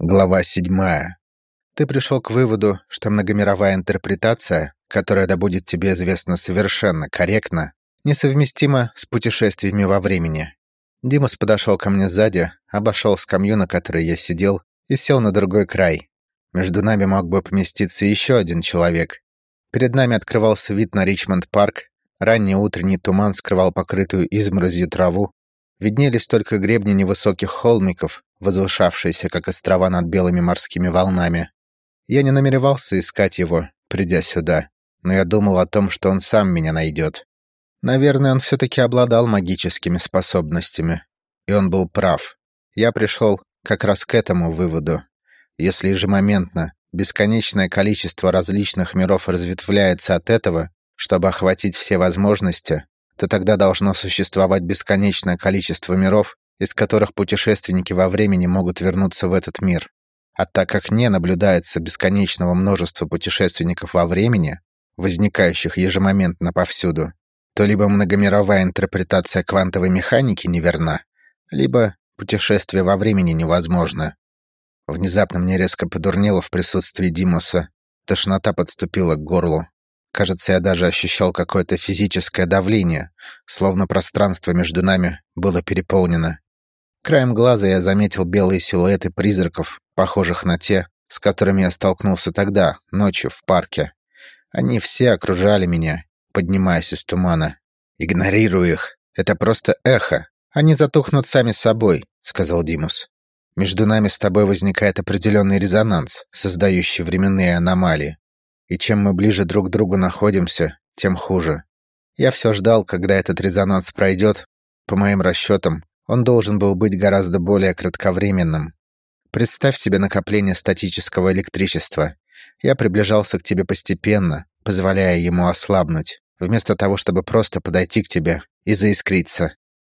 Глава седьмая. Ты пришел к выводу, что многомировая интерпретация, которая да будет тебе известна совершенно корректно, несовместима с путешествиями во времени. Димус подошел ко мне сзади, обошел скамью, на которой я сидел, и сел на другой край. Между нами мог бы поместиться еще один человек. Перед нами открывался вид на Ричмонд-парк, ранний утренний туман скрывал покрытую изморозью траву, виднелись только гребни невысоких холмиков, возвышавшиеся, как острова над белыми морскими волнами. Я не намеревался искать его, придя сюда, но я думал о том, что он сам меня найдет. Наверное, он все-таки обладал магическими способностями. И он был прав. Я пришел как раз к этому выводу. Если ежемоментно бесконечное количество различных миров разветвляется от этого, чтобы охватить все возможности, то тогда должно существовать бесконечное количество миров, из которых путешественники во времени могут вернуться в этот мир. А так как не наблюдается бесконечного множества путешественников во времени, возникающих ежемоментно повсюду, то либо многомировая интерпретация квантовой механики неверна, либо путешествие во времени невозможно. Внезапно мне резко подурнело в присутствии Димуса. Тошнота подступила к горлу. Кажется, я даже ощущал какое-то физическое давление, словно пространство между нами было переполнено. Краем глаза я заметил белые силуэты призраков, похожих на те, с которыми я столкнулся тогда, ночью, в парке. Они все окружали меня, поднимаясь из тумана. «Игнорирую их. Это просто эхо. Они затухнут сами собой», — сказал Димус. «Между нами с тобой возникает определенный резонанс, создающий временные аномалии и чем мы ближе друг к другу находимся, тем хуже. Я все ждал, когда этот резонанс пройдет. По моим расчетам, он должен был быть гораздо более кратковременным. Представь себе накопление статического электричества. Я приближался к тебе постепенно, позволяя ему ослабнуть, вместо того, чтобы просто подойти к тебе и заискриться.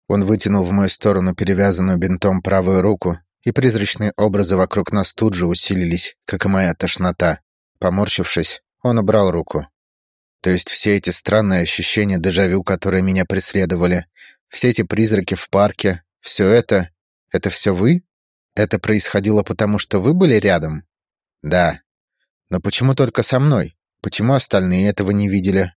Он вытянул в мою сторону перевязанную бинтом правую руку, и призрачные образы вокруг нас тут же усилились, как и моя тошнота. Поморщившись, он убрал руку. То есть все эти странные ощущения дежавю, которые меня преследовали, все эти призраки в парке, все это... Это все вы? Это происходило потому, что вы были рядом? Да. Но почему только со мной? Почему остальные этого не видели?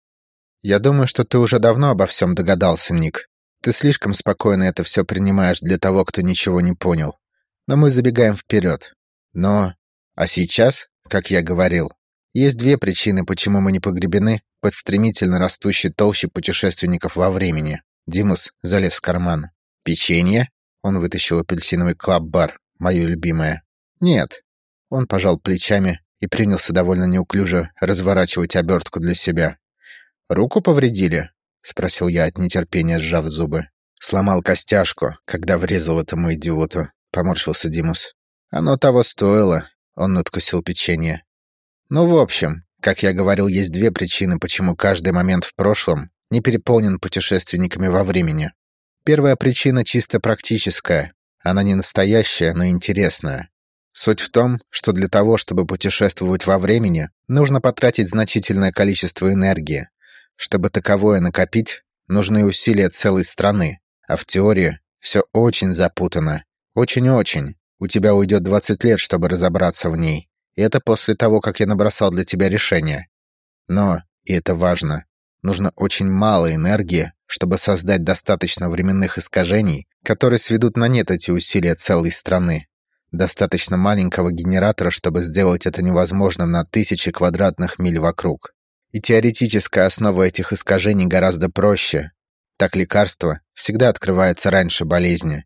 Я думаю, что ты уже давно обо всем догадался, Ник. Ты слишком спокойно это все принимаешь для того, кто ничего не понял. Но мы забегаем вперед. Но... А сейчас, как я говорил, есть две причины, почему мы не погребены под стремительно растущей толщей путешественников во времени. Димус залез в карман. «Печенье?» Он вытащил апельсиновый клаб-бар, мое любимое. «Нет». Он пожал плечами и принялся довольно неуклюже разворачивать обертку для себя. «Руку повредили?» — спросил я от нетерпения, сжав зубы. «Сломал костяшку, когда врезал этому идиоту», — поморщился Димус. «Оно того стоило», — он надкусил печенье. Ну, в общем, как я говорил, есть две причины, почему каждый момент в прошлом не переполнен путешественниками во времени. Первая причина чисто практическая. Она не настоящая, но интересная. Суть в том, что для того, чтобы путешествовать во времени, нужно потратить значительное количество энергии. Чтобы таковое накопить, нужны усилия целой страны. А в теории все очень запутано. Очень-очень. У тебя уйдет 20 лет, чтобы разобраться в ней. И это после того, как я набросал для тебя решение. Но, и это важно, нужно очень мало энергии, чтобы создать достаточно временных искажений, которые сведут на нет эти усилия целой страны. Достаточно маленького генератора, чтобы сделать это невозможным на тысячи квадратных миль вокруг. И теоретическая основа этих искажений гораздо проще. Так лекарство всегда открывается раньше болезни.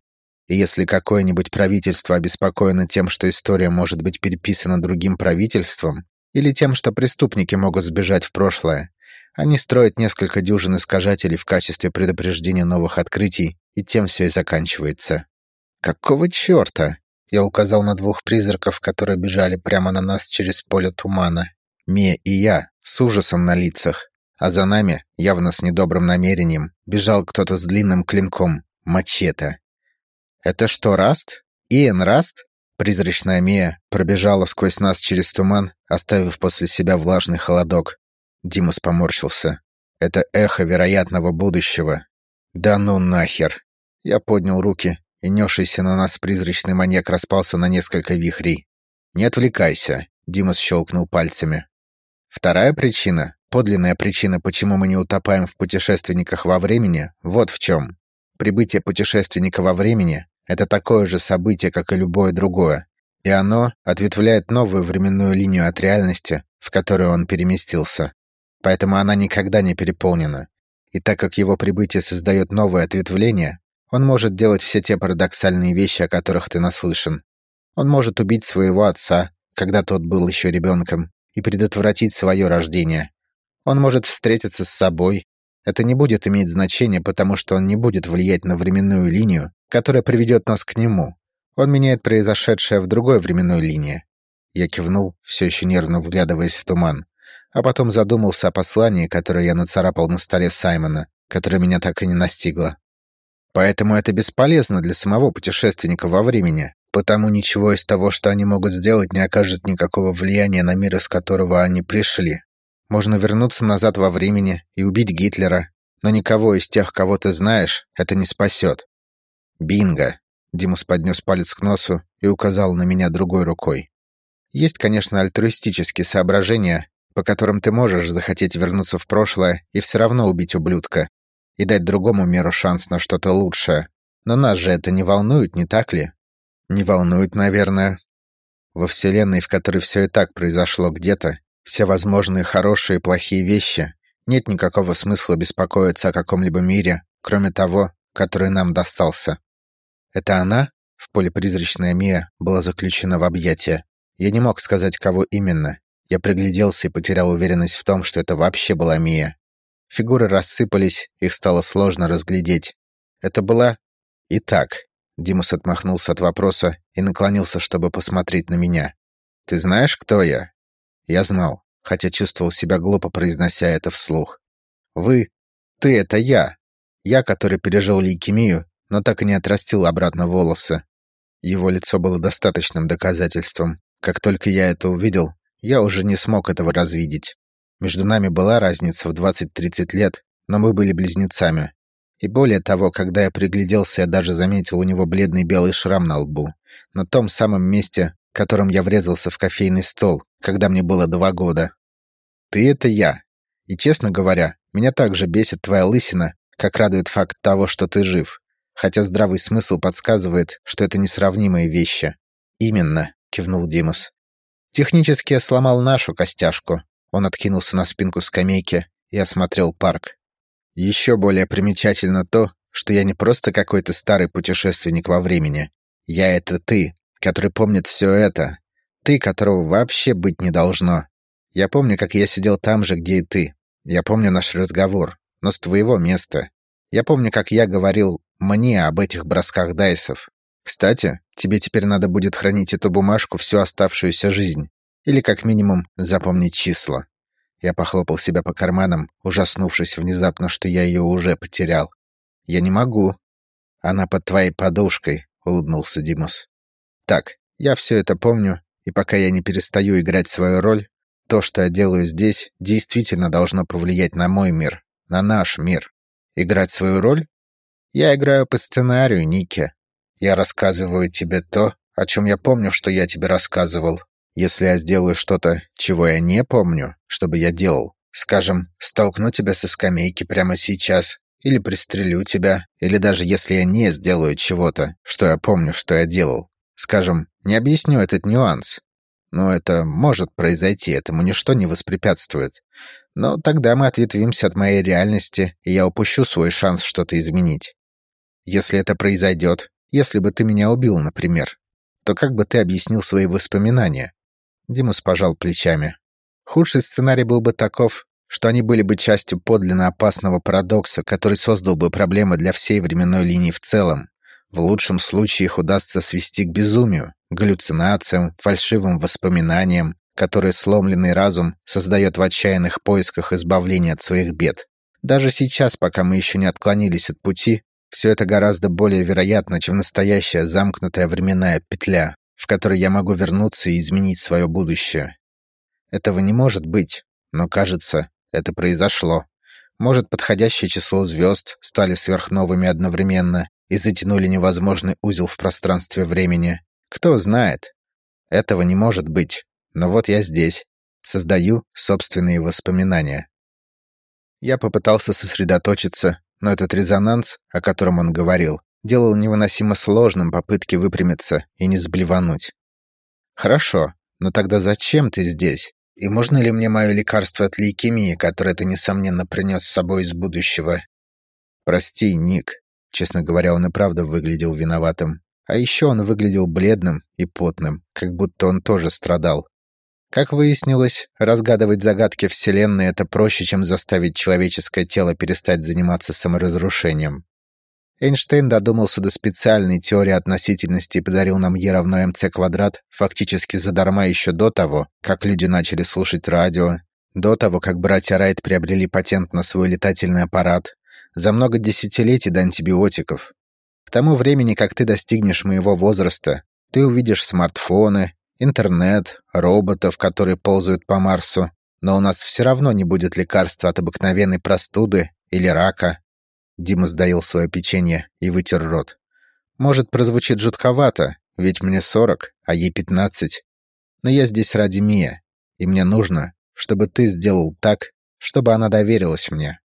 И если какое-нибудь правительство обеспокоено тем, что история может быть переписана другим правительством, или тем, что преступники могут сбежать в прошлое, они строят несколько дюжин искажателей в качестве предупреждения новых открытий, и тем все и заканчивается. «Какого черта?» Я указал на двух призраков, которые бежали прямо на нас через поле тумана. Мия и я, с ужасом на лицах. А за нами, явно с недобрым намерением, бежал кто-то с длинным клинком, мачете. «Это что, Раст? Иэн Раст?» Призрачная Мия пробежала сквозь нас через туман, оставив после себя влажный холодок. Димус поморщился. «Это эхо вероятного будущего». «Да ну нахер!» Я поднял руки и несшийся на нас призрачный маньяк распался на несколько вихрей. «Не отвлекайся», — Димас щелкнул пальцами. Вторая причина, подлинная причина, почему мы не утопаем в путешественниках во времени, вот в чем. Прибытие путешественника во времени — это такое же событие, как и любое другое, и оно ответвляет новую временную линию от реальности, в которую он переместился. Поэтому она никогда не переполнена. И так как его прибытие создает новое ответвление, он может делать все те парадоксальные вещи, о которых ты наслышан. Он может убить своего отца, когда тот был еще ребенком, и предотвратить свое рождение. Он может встретиться с собой. Это не будет иметь значения, потому что он не будет влиять на временную линию, которая приведет нас к нему. Он меняет произошедшее в другой временной линии. Я кивнул, все еще нервно вглядываясь в туман, а потом задумался о послании, которое я нацарапал на столе Саймона, которое меня так и не настигло. Поэтому это бесполезно для самого путешественника во времени, потому ничего из того, что они могут сделать, не окажет никакого влияния на мир, из которого они пришли. Можно вернуться назад во времени и убить Гитлера, но никого из тех, кого ты знаешь, это не спасет. Бинго. Димус поднес палец к носу и указал на меня другой рукой. Есть, конечно, альтруистические соображения, по которым ты можешь захотеть вернуться в прошлое и все равно убить ублюдка и дать другому миру шанс на что-то лучшее. Но нас же это не волнует, не так ли? Не волнует, наверное. Во вселенной, в которой все и так произошло где-то, все возможные хорошие и плохие вещи, нет никакого смысла беспокоиться о каком-либо мире, кроме того, который нам достался. Это она, в поле призрачная Мия, была заключена в объятия. Я не мог сказать, кого именно. Я пригляделся и потерял уверенность в том, что это вообще была Мия. Фигуры рассыпались, их стало сложно разглядеть. Это была... Итак, Димус отмахнулся от вопроса и наклонился, чтобы посмотреть на меня. «Ты знаешь, кто я?» Я знал, хотя чувствовал себя глупо, произнося это вслух. «Вы... Ты — это я. Я, который пережил лейкемию но так и не отрастил обратно волосы. Его лицо было достаточным доказательством. Как только я это увидел, я уже не смог этого развидеть. Между нами была разница в 20-30 лет, но мы были близнецами. И более того, когда я пригляделся, я даже заметил у него бледный белый шрам на лбу. На том самом месте, которым я врезался в кофейный стол, когда мне было два года. Ты — это я. И, честно говоря, меня также бесит твоя лысина, как радует факт того, что ты жив хотя здравый смысл подсказывает, что это несравнимые вещи. «Именно», — кивнул Димус. «Технически я сломал нашу костяшку». Он откинулся на спинку скамейки и осмотрел парк. «Еще более примечательно то, что я не просто какой-то старый путешественник во времени. Я — это ты, который помнит все это. Ты, которого вообще быть не должно. Я помню, как я сидел там же, где и ты. Я помню наш разговор, но с твоего места. Я помню, как я говорил мне об этих бросках дайсов. Кстати, тебе теперь надо будет хранить эту бумажку всю оставшуюся жизнь. Или как минимум запомнить числа. Я похлопал себя по карманам, ужаснувшись внезапно, что я ее уже потерял. «Я не могу». «Она под твоей подушкой», — улыбнулся Димус. «Так, я все это помню, и пока я не перестаю играть свою роль, то, что я делаю здесь, действительно должно повлиять на мой мир, на наш мир. Играть свою роль? Я играю по сценарию, Ники. Я рассказываю тебе то, о чем я помню, что я тебе рассказывал. Если я сделаю что-то, чего я не помню, чтобы я делал, скажем, столкну тебя со скамейки прямо сейчас, или пристрелю тебя, или даже если я не сделаю чего-то, что я помню, что я делал, скажем, не объясню этот нюанс. Но это может произойти, этому ничто не воспрепятствует. Но тогда мы ответвимся от моей реальности, и я упущу свой шанс что-то изменить. Если это произойдет, если бы ты меня убил, например, то как бы ты объяснил свои воспоминания?» Димус пожал плечами. «Худший сценарий был бы таков, что они были бы частью подлинно опасного парадокса, который создал бы проблемы для всей временной линии в целом. В лучшем случае их удастся свести к безумию, галлюцинациям, фальшивым воспоминаниям, которые сломленный разум создает в отчаянных поисках избавления от своих бед. Даже сейчас, пока мы еще не отклонились от пути, все это гораздо более вероятно, чем настоящая замкнутая временная петля, в которой я могу вернуться и изменить свое будущее. Этого не может быть, но, кажется, это произошло. Может, подходящее число звезд стали сверхновыми одновременно, и затянули невозможный узел в пространстве времени. Кто знает? Этого не может быть. Но вот я здесь. Создаю собственные воспоминания. Я попытался сосредоточиться, но этот резонанс, о котором он говорил, делал невыносимо сложным попытки выпрямиться и не сблевануть. «Хорошо, но тогда зачем ты здесь? И можно ли мне мое лекарство от лейкемии, которое ты, несомненно, принес с собой из будущего?» «Прости, Ник». Честно говоря, он и правда выглядел виноватым. А еще он выглядел бледным и потным, как будто он тоже страдал. Как выяснилось, разгадывать загадки Вселенной — это проще, чем заставить человеческое тело перестать заниматься саморазрушением. Эйнштейн додумался до специальной теории относительности и подарил нам Е равно МЦ квадрат фактически задарма еще до того, как люди начали слушать радио, до того, как братья Райт приобрели патент на свой летательный аппарат, за много десятилетий до антибиотиков. К тому времени, как ты достигнешь моего возраста, ты увидишь смартфоны, интернет, роботов, которые ползают по Марсу, но у нас все равно не будет лекарства от обыкновенной простуды или рака, Дима сдаил свое печенье и вытер рот. «Может, прозвучит жутковато, ведь мне сорок, а ей пятнадцать. Но я здесь ради Мия, и мне нужно, чтобы ты сделал так, чтобы она доверилась мне».